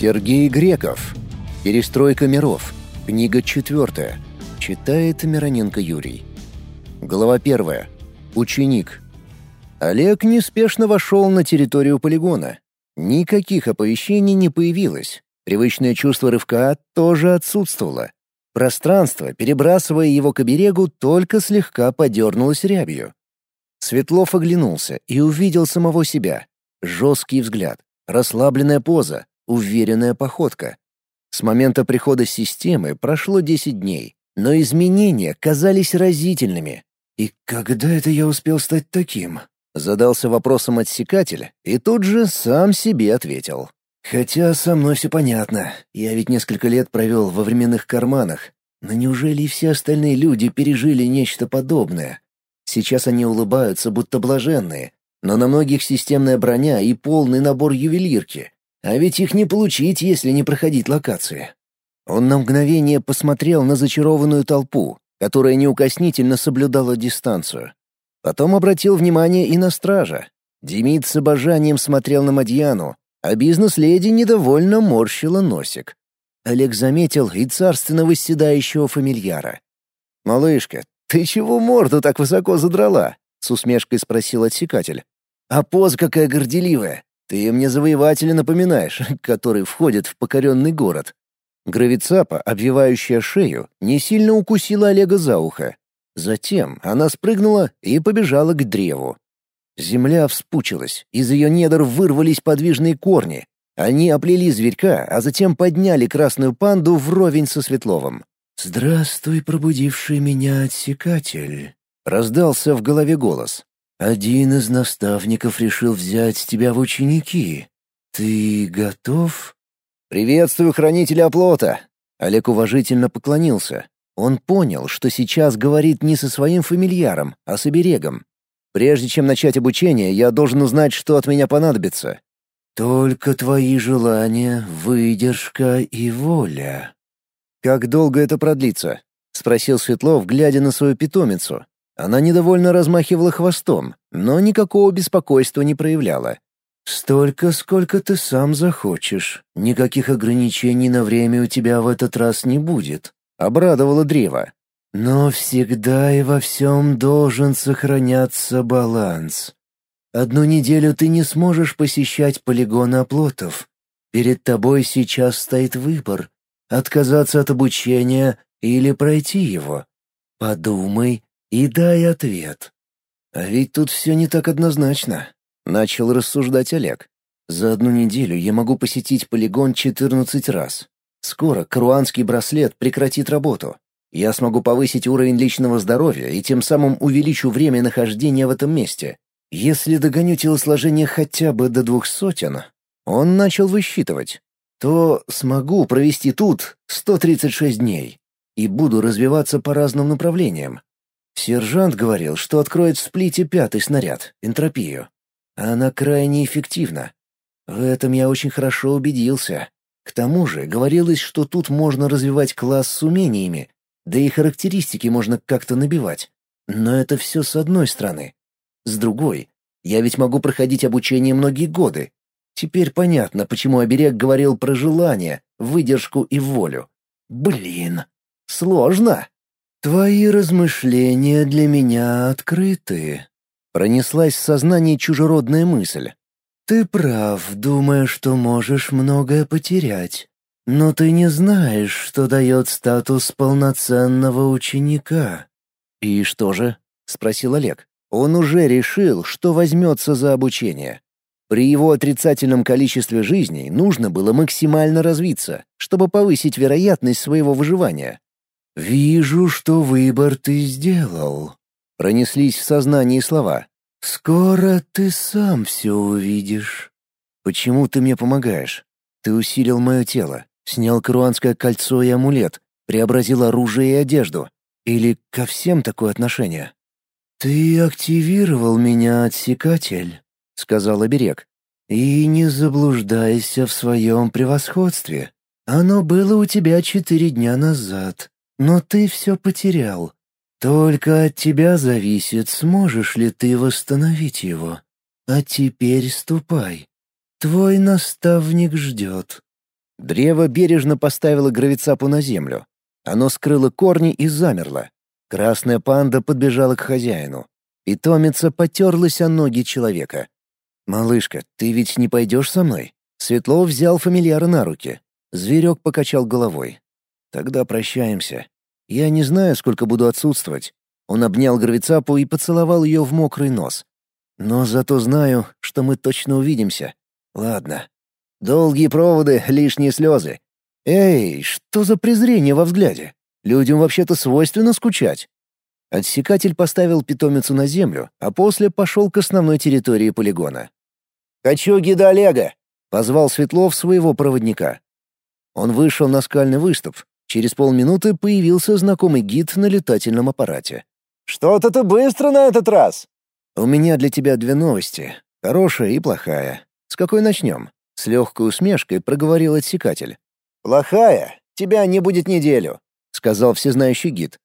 Сергей Греков. Перестройка миров. Книга четвертая. Читает Мироненко Юрий. Глава первая. Ученик. Олег неспешно вошел на территорию полигона. Никаких оповещений не появилось. Привычное чувство рывка тоже отсутствовало. Пространство, перебрасывая его к берегу, только слегка подернулось рябью. Светлов оглянулся и увидел самого себя. Жесткий взгляд, расслабленная поза, уверенная походка. С момента прихода системы прошло 10 дней, но изменения казались разительными. «И когда это я успел стать таким?» Задался вопросом отсекатель и тут же сам себе ответил. «Хотя со мной все понятно. Я ведь несколько лет провел во временных карманах. Но неужели и все остальные люди пережили нечто подобное? Сейчас они улыбаются, будто блаженные, но на многих системная броня и полный набор ювелирки. А ведь их не получить, если не проходить локации. Он на мгновение посмотрел на зачарованную толпу, которая неукоснительно соблюдала дистанцию. Потом обратил внимание и на стража. Демид с обожанием смотрел на Мадьяну, а бизнес-леди недовольно морщила носик. Олег заметил и царственно восседающего фамильяра. «Малышка, ты чего морду так высоко задрала?» — с усмешкой спросил отсекатель. «А поза какая горделивая! Ты мне завоевателя напоминаешь, который входит в покоренный город». Гравицапа, обвивающая шею, не сильно укусила Олега за ухо. Затем она спрыгнула и побежала к древу. Земля вспучилась, из ее недр вырвались подвижные корни. Они оплели зверька, а затем подняли красную панду вровень со Светловым. «Здравствуй, пробудивший меня отсекатель», — раздался в голове голос. Один из наставников решил взять тебя в ученики. Ты готов? Приветствую хранителя оплота. Олег уважительно поклонился. Он понял, что сейчас говорит не со своим фамильяром, а с оберегом. Прежде чем начать обучение, я должен узнать, что от меня понадобится. Только твои желания, выдержка и воля. Как долго это продлится? спросил Светлов, глядя на свою питомицу. Она недовольно размахивала хвостом, но никакого беспокойства не проявляла. «Столько, сколько ты сам захочешь. Никаких ограничений на время у тебя в этот раз не будет», — обрадовало древо. «Но всегда и во всем должен сохраняться баланс. Одну неделю ты не сможешь посещать полигон оплотов. Перед тобой сейчас стоит выбор — отказаться от обучения или пройти его. Подумай и дай ответ. А ведь тут все не так однозначно, начал рассуждать Олег. За одну неделю я могу посетить полигон 14 раз. Скоро каруанский браслет прекратит работу. Я смогу повысить уровень личного здоровья и тем самым увеличу время нахождения в этом месте. Если догоню телосложение хотя бы до двух сотен, он начал высчитывать, то смогу провести тут 136 дней и буду развиваться по разным направлениям. Сержант говорил, что откроет в сплите пятый снаряд — энтропию. Она крайне эффективна. В этом я очень хорошо убедился. К тому же говорилось, что тут можно развивать класс с умениями, да и характеристики можно как-то набивать. Но это все с одной стороны. С другой, я ведь могу проходить обучение многие годы. Теперь понятно, почему Оберег говорил про желание, выдержку и волю. Блин, сложно. «Твои размышления для меня открыты», — пронеслась в сознании чужеродная мысль. «Ты прав, думая, что можешь многое потерять, но ты не знаешь, что дает статус полноценного ученика». «И что же?» — спросил Олег. Он уже решил, что возьмется за обучение. При его отрицательном количестве жизней нужно было максимально развиться, чтобы повысить вероятность своего выживания. «Вижу, что выбор ты сделал», — пронеслись в сознании слова. «Скоро ты сам все увидишь». «Почему ты мне помогаешь? Ты усилил мое тело, снял каруанское кольцо и амулет, преобразил оружие и одежду. Или ко всем такое отношение?» «Ты активировал меня, отсекатель», — сказал оберег. «И не заблуждайся в своем превосходстве. Оно было у тебя четыре дня назад. Но ты все потерял. Только от тебя зависит, сможешь ли ты восстановить его. А теперь ступай. Твой наставник ждет». Древо бережно поставило гравицапу на землю. Оно скрыло корни и замерло. Красная панда подбежала к хозяину. Питомица потерлась о ноги человека. «Малышка, ты ведь не пойдешь со мной?» Светлов взял фамильяра на руки. Зверек покачал головой. «Тогда прощаемся. Я не знаю, сколько буду отсутствовать». Он обнял Гравицапу и поцеловал ее в мокрый нос. «Но зато знаю, что мы точно увидимся. Ладно. Долгие проводы, лишние слезы. Эй, что за презрение во взгляде? Людям вообще-то свойственно скучать». Отсекатель поставил питомицу на землю, а после пошел к основной территории полигона. «Хочу гида Олега!» — позвал Светлов своего проводника. Он вышел на скальный выступ. Через полминуты появился знакомый гид на летательном аппарате. «Что-то ты быстро на этот раз!» «У меня для тебя две новости. Хорошая и плохая. С какой начнем?» С легкой усмешкой проговорил отсекатель. «Плохая? Тебя не будет неделю», — сказал всезнающий гид.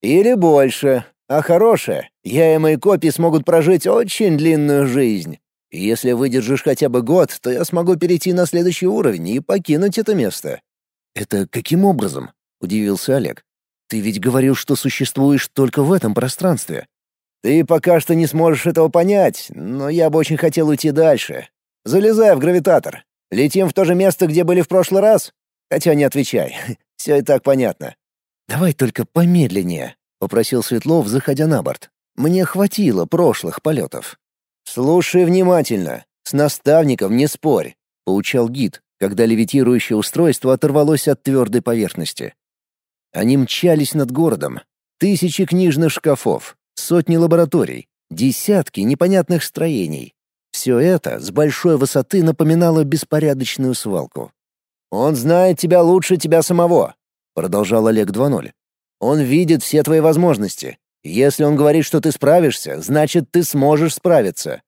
«Или больше. А хорошая? Я и мои копии смогут прожить очень длинную жизнь. Если выдержишь хотя бы год, то я смогу перейти на следующий уровень и покинуть это место». «Это каким образом?» — удивился Олег. «Ты ведь говорил, что существуешь только в этом пространстве». «Ты пока что не сможешь этого понять, но я бы очень хотел уйти дальше. Залезай в гравитатор. Летим в то же место, где были в прошлый раз? Хотя не отвечай, все и так понятно». «Давай только помедленнее», — попросил Светлов, заходя на борт. «Мне хватило прошлых полетов». «Слушай внимательно. С наставником не спорь», — поучал гид, когда левитирующее устройство оторвалось от твердой поверхности. Они мчались над городом. Тысячи книжных шкафов, сотни лабораторий, десятки непонятных строений. Все это с большой высоты напоминало беспорядочную свалку. «Он знает тебя лучше тебя самого», — продолжал Олег 2.0. «Он видит все твои возможности. Если он говорит, что ты справишься, значит, ты сможешь справиться.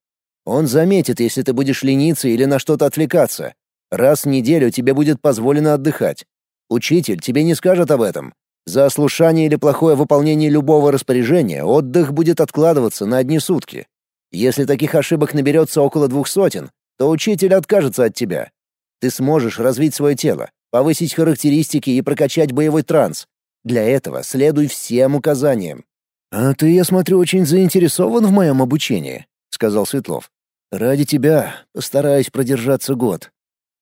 Он заметит, если ты будешь лениться или на что-то отвлекаться. Раз в неделю тебе будет позволено отдыхать. Учитель тебе не скажет об этом. За ослушание или плохое выполнение любого распоряжения отдых будет откладываться на одни сутки. Если таких ошибок наберется около двух сотен, то учитель откажется от тебя. Ты сможешь развить свое тело, повысить характеристики и прокачать боевой транс. Для этого следуй всем указаниям. «А ты, я смотрю, очень заинтересован в моем обучении», — сказал Светлов. «Ради тебя постараюсь продержаться год».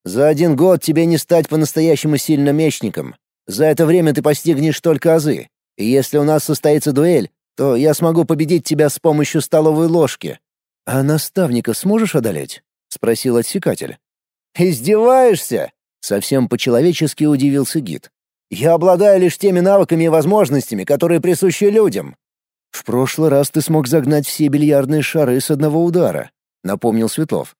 «За один год тебе не стать по-настоящему сильным мечником. За это время ты постигнешь только азы. И если у нас состоится дуэль, то я смогу победить тебя с помощью столовой ложки». «А наставника сможешь одолеть?» — спросил отсекатель. «Издеваешься?» — совсем по-человечески удивился гид. «Я обладаю лишь теми навыками и возможностями, которые присущи людям. «В прошлый раз ты смог загнать все бильярдные шары с одного удара», — напомнил Светлов.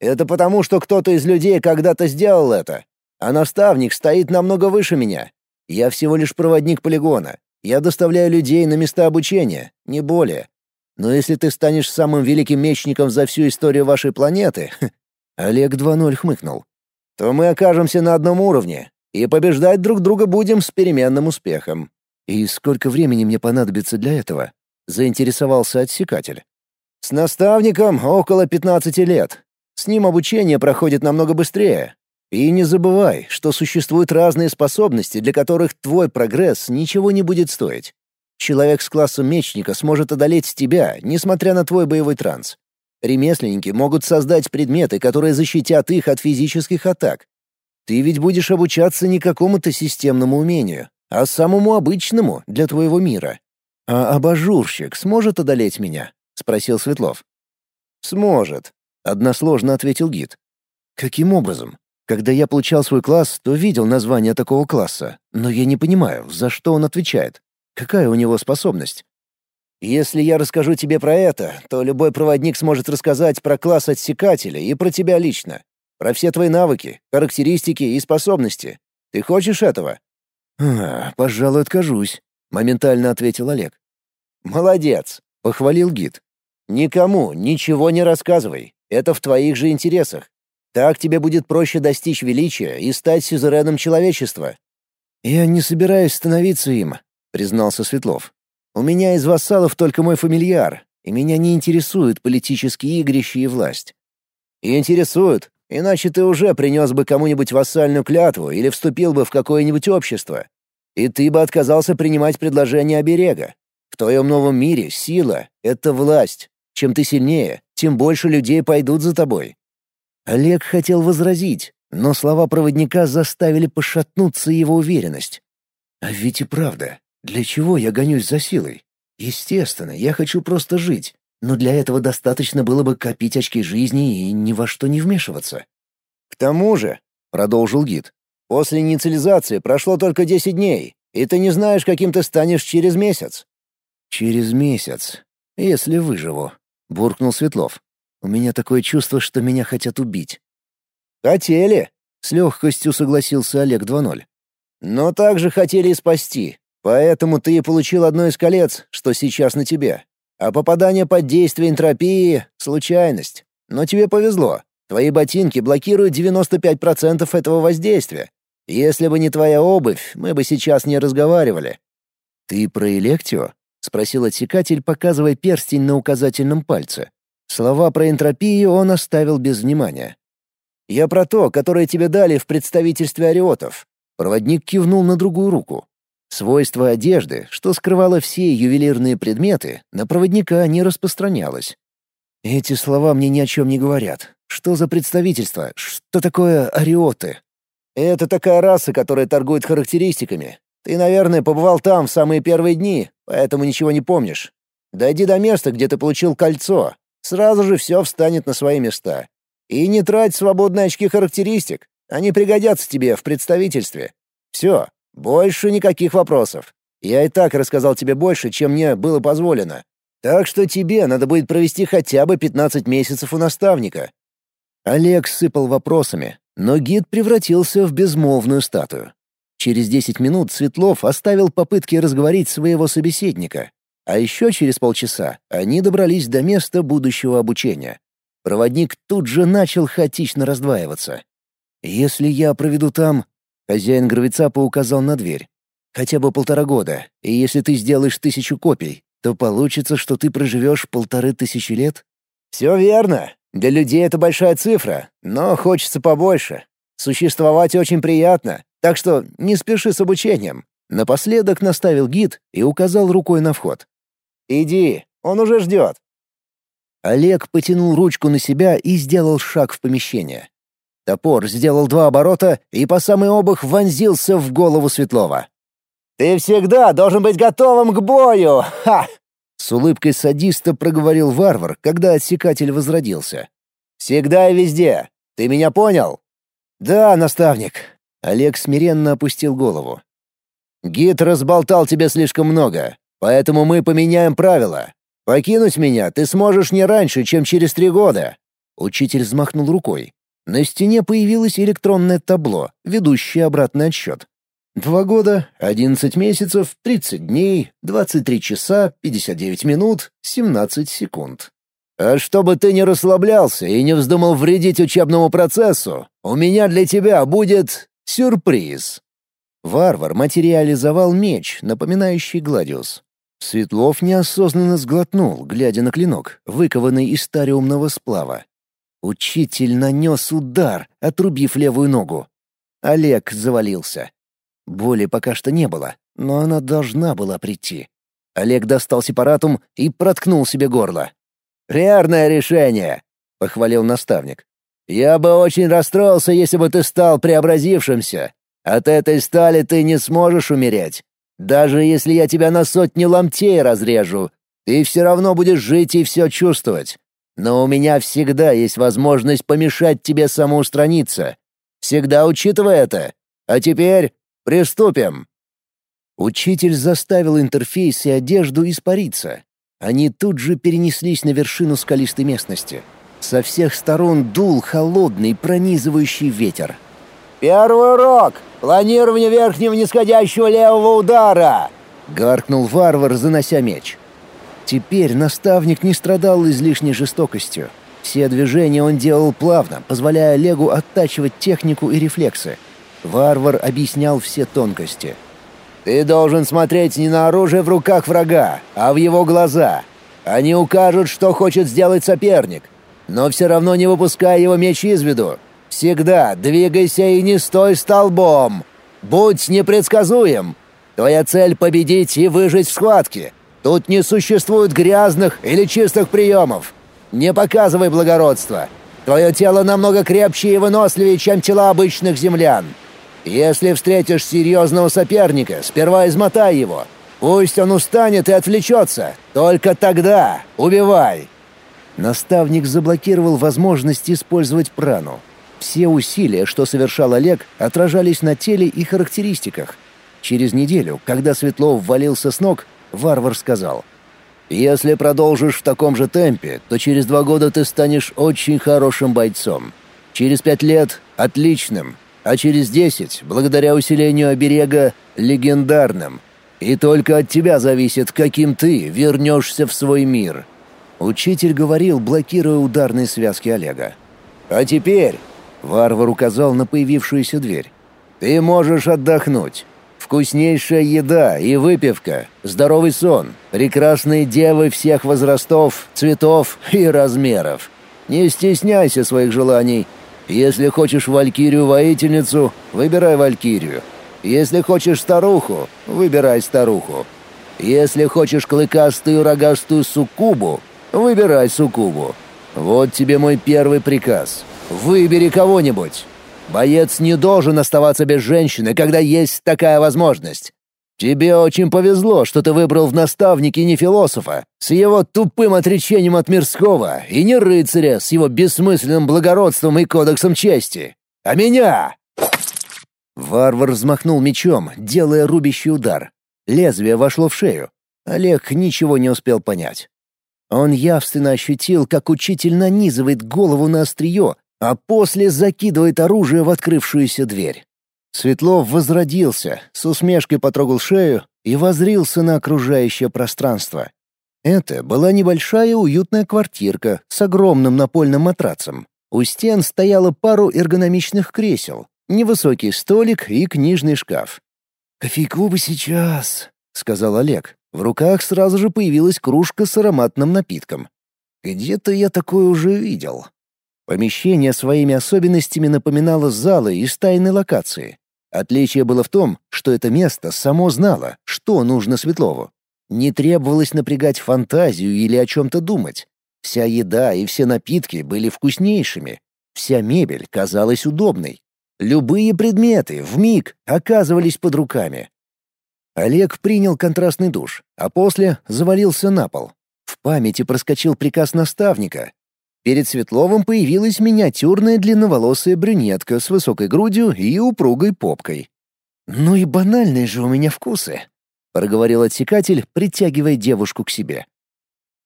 «Это потому, что кто-то из людей когда-то сделал это. А наставник стоит намного выше меня. Я всего лишь проводник полигона. Я доставляю людей на места обучения, не более. Но если ты станешь самым великим мечником за всю историю вашей планеты...» Олег 2.0 хмыкнул. «То мы окажемся на одном уровне, и побеждать друг друга будем с переменным успехом. «И сколько времени мне понадобится для этого?» — заинтересовался отсекатель. «С наставником около 15 лет. С ним обучение проходит намного быстрее. И не забывай, что существуют разные способности, для которых твой прогресс ничего не будет стоить. Человек с классом мечника сможет одолеть тебя, несмотря на твой боевой транс. Ремесленники могут создать предметы, которые защитят их от физических атак. Ты ведь будешь обучаться не какому-то системному умению, а самому обычному для твоего мира. А абажурщик сможет одолеть меня?» — спросил Светлов. «Сможет», — односложно ответил гид. «Каким образом? Когда я получал свой класс, то видел название такого класса, но я не понимаю, за что он отвечает. Какая у него способность?» «Если я расскажу тебе про это, то любой проводник сможет рассказать про класс отсекателя и про тебя лично. Про все твои навыки, характеристики и способности. Ты хочешь этого?» «А, пожалуй, откажусь», — моментально ответил Олег. «Молодец», — похвалил гид. «Никому ничего не рассказывай. Это в твоих же интересах. Так тебе будет проще достичь величия и стать сюзереном человечества». «Я не собираюсь становиться им», — признался Светлов. «У меня из вассалов только мой фамильяр, и меня не интересуют политические игрища и власть». «И интересуют. Иначе ты уже принес бы кому-нибудь вассальную клятву или вступил бы в какое-нибудь общество. И ты бы отказался принимать предложение оберега. В твоем новом мире сила — это власть. Чем ты сильнее, тем больше людей пойдут за тобой». Олег хотел возразить, но слова проводника заставили пошатнуться его уверенность. «А ведь и правда, для чего я гонюсь за силой? Естественно, я хочу просто жить, но для этого достаточно было бы копить очки жизни и ни во что не вмешиваться». «К тому же», — продолжил гид, — «после инициализации прошло только десять дней, и ты не знаешь, каким ты станешь через месяц». «Через месяц, если выживу», — буркнул Светлов. «У меня такое чувство, что меня хотят убить». «Хотели», — с легкостью согласился Олег 2.0. «Но также хотели и спасти, поэтому ты и получил одно из колец, что сейчас на тебе. А попадание под действие энтропии — случайность. Но тебе повезло. Твои ботинки блокируют 95% этого воздействия. Если бы не твоя обувь, мы бы сейчас не разговаривали». «Ты про Электио?» — спросил отсекатель, показывая перстень на указательном пальце. Слова про энтропию он оставил без внимания. «Я про то, которое тебе дали в представительстве ариотов». Проводник кивнул на другую руку. Свойство одежды, что скрывало все ювелирные предметы, на проводника не распространялось. Эти слова мне ни о чем не говорят. Что за представительство? Что такое ариоты? Это такая раса, которая торгует характеристиками. Ты, наверное, побывал там в самые первые дни, поэтому ничего не помнишь. Дойди до места, где ты получил кольцо. Сразу же все встанет на свои места. И не трать свободные очки характеристик. Они пригодятся тебе в представительстве. Все, больше никаких вопросов. Я и так рассказал тебе больше, чем мне было позволено. Так что тебе надо будет провести хотя бы 15 месяцев у наставника». Олег сыпал вопросами, но гид превратился в безмолвную статую. Через 10 минут Светлов оставил попытки разговорить своего собеседника. А еще через полчаса они добрались до места будущего обучения. Проводник тут же начал хаотично раздваиваться. «Если я проведу там...» Хозяин гравицапа указал на дверь. «Хотя бы полтора года, и если ты сделаешь тысячу копий, то получится, что ты проживешь полторы тысячи лет?» «Все верно. Для людей это большая цифра, но хочется побольше. Существовать очень приятно, так что не спеши с обучением». Напоследок наставил гид и указал рукой на вход. «Иди, он уже ждет». Олег потянул ручку на себя и сделал шаг в помещение. Топор сделал два оборота и по самый обух вонзился в голову Светлова. «Ты всегда должен быть готовым к бою! Ха!» С улыбкой садиста проговорил варвар, когда отсекатель возродился. «Всегда и везде. Ты меня понял?» «Да, наставник». Олег смиренно опустил голову. «Гид разболтал тебе слишком много, поэтому мы поменяем правила. Покинуть меня ты сможешь не раньше, чем через три года». Учитель взмахнул рукой. На стене появилось электронное табло, ведущее обратный отсчет. Два года, одиннадцать месяцев, тридцать дней, двадцать три часа, пятьдесят девять минут, семнадцать секунд. А чтобы ты не расслаблялся и не вздумал вредить учебному процессу, у меня для тебя будет сюрприз. Варвар материализовал меч, напоминающий гладиус. Светлов неосознанно сглотнул, глядя на клинок, выкованный из стариумного сплава. Учитель нанес удар, отрубив левую ногу. Олег завалился. Боли пока что не было, но она должна была прийти. Олег достал сепаратум и проткнул себе горло. «Верное решение», — похвалил наставник. «Я бы очень расстроился, если бы ты стал преобразившимся. От этой стали ты не сможешь умереть. Даже если я тебя на сотни ломтей разрежу, ты все равно будешь жить и все чувствовать. Но у меня всегда есть возможность помешать тебе самоустраниться. Всегда учитывай это. А теперь приступим». Учитель заставил интерфейс и одежду испариться. Они тут же перенеслись на вершину скалистой местности. Со всех сторон дул холодный, пронизывающий ветер. «Первый урок! Планирование верхнего нисходящего левого удара!» — гаркнул варвар, занося меч. Теперь наставник не страдал излишней жестокостью. Все движения он делал плавно, позволяя Олегу оттачивать технику и рефлексы. Варвар объяснял все тонкости. «Ты должен смотреть не на оружие в руках врага, а в его глаза. Они укажут, что хочет сделать соперник. Но все равно не выпускай его меч из виду. Всегда двигайся и не стой столбом. Будь непредсказуем. Твоя цель — победить и выжить в схватке. Тут не существует грязных или чистых приемов. Не показывай благородства. Твое тело намного крепче и выносливее, чем тела обычных землян. Если встретишь серьезного соперника, сперва измотай его. Пусть он устанет и отвлечется. Только тогда убивай. Наставник заблокировал возможность использовать прану. Все усилия, что совершал Олег, отражались на теле и характеристиках. Через неделю, когда Светлов валился с ног, варвар сказал, «Если продолжишь в таком же темпе, то через два года ты станешь очень хорошим бойцом. Через пять лет — отличным, а через десять, благодаря усилению оберега, легендарным. И только от тебя зависит, каким ты вернешься в свой мир». Учитель говорил, блокируя ударные связки Олега. «А теперь...» — варвар указал на появившуюся дверь. «Ты можешь отдохнуть. Вкуснейшая еда и выпивка, здоровый сон, прекрасные девы всех возрастов, цветов и размеров. Не стесняйся своих желаний. Если хочешь валькирию-воительницу, выбирай валькирию. Если хочешь старуху, выбирай старуху. Если хочешь клыкастую рогастую суккубу, выбирай суккубу. Вот тебе мой первый приказ. Выбери кого-нибудь. Боец не должен оставаться без женщины, когда есть такая возможность. Тебе очень повезло, что ты выбрал в наставнике не философа, с его тупым отречением от мирского, и не рыцаря с его бессмысленным благородством и кодексом чести, а меня!» Варвар взмахнул мечом, делая рубящий удар. Лезвие вошло в шею. Олег ничего не успел понять. Он явственно ощутил, как учитель нанизывает голову на острие, а после закидывает оружие в открывшуюся дверь. Светлов возродился, с усмешкой потрогал шею и возрился на окружающее пространство. Это была небольшая уютная квартирка с огромным напольным матрацем. У стен стояло пару эргономичных кресел, невысокий столик и книжный шкаф. «Кофейку бы сейчас», — сказал Олег. В руках сразу же появилась кружка с ароматным напитком. «Где-то я такое уже видел». Помещение своими особенностями напоминало залы из тайной локации. Отличие было в том, что это место само знало, что нужно Светлову. Не требовалось напрягать фантазию или о чем-то думать. Вся еда и все напитки были вкуснейшими. Вся мебель казалась удобной. Любые предметы в миг оказывались под руками. Олег принял контрастный душ, а после завалился на пол. В памяти проскочил приказ наставника, Перед Светловым появилась миниатюрная длинноволосая брюнетка с высокой грудью и упругой попкой. «Ну и банальные же у меня вкусы», — проговорил отсекатель, притягивая девушку к себе.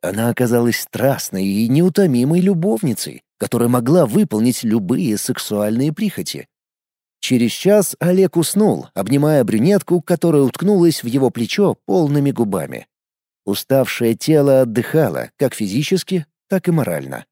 Она оказалась страстной и неутомимой любовницей, которая могла выполнить любые сексуальные прихоти. Через час Олег уснул, обнимая брюнетку, которая уткнулась в его плечо полными губами. Уставшее тело отдыхало как физически, так и морально.